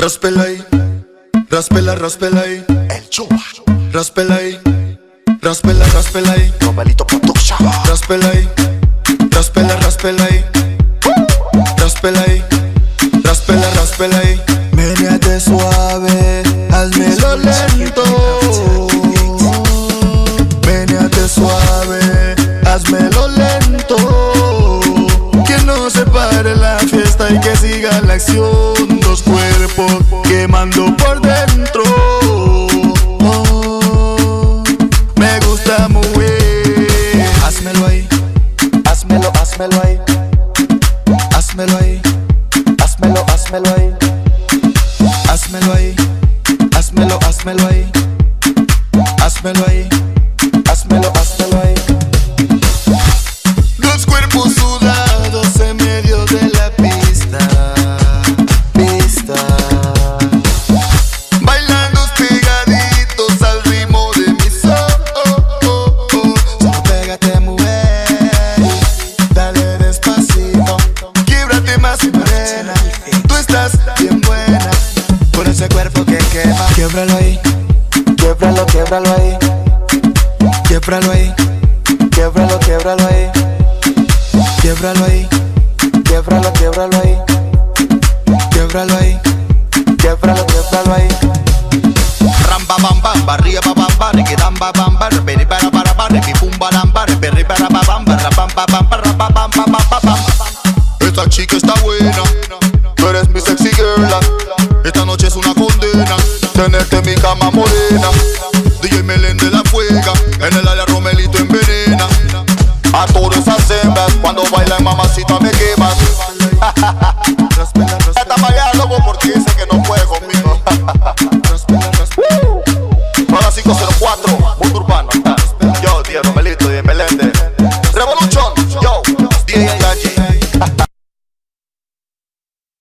Raspela ahí, raspela, raspela ahí, El Chuba, raspela ahí, raspela, raspela ahí, Romelito Production. raspela ahí, raspela, raspela ahí, raspela ahí, raspela, raspela ahí. Méneate suave, hazmelo lento. Méneate suave, hazmelo lento. Que no se pare la fiesta y que siga la acción. Quemando por dentro. Oh, me gusta bien. Házmelo ahí, házmelo, házmelo ahí. Házmelo ahí, házmelo, házmelo ahí. Házmelo ahí, házmelo, házmelo ahí. Házmelo ahí, quiebralo, quiebralo ahí. Quiebralo ahí. Quiebralo, quiebralo ahí. Quiebralo ahí. Quiebralo, quiebralo ahí. Quiebralo ahí. Quiebralo, quiebralo ahí. Ramba bam bam, barriga bam bam, que dam bam bam, beri para para para, que pum bam bam, beri para bam bam, bam bam bam, bam bam bam bam bam. Esta chica está buena, tú eres mi sexy girl. Esta noche es una condena, tenerte en mi cama morena. A todos esas hembras, cuando bailan mamacita me quemas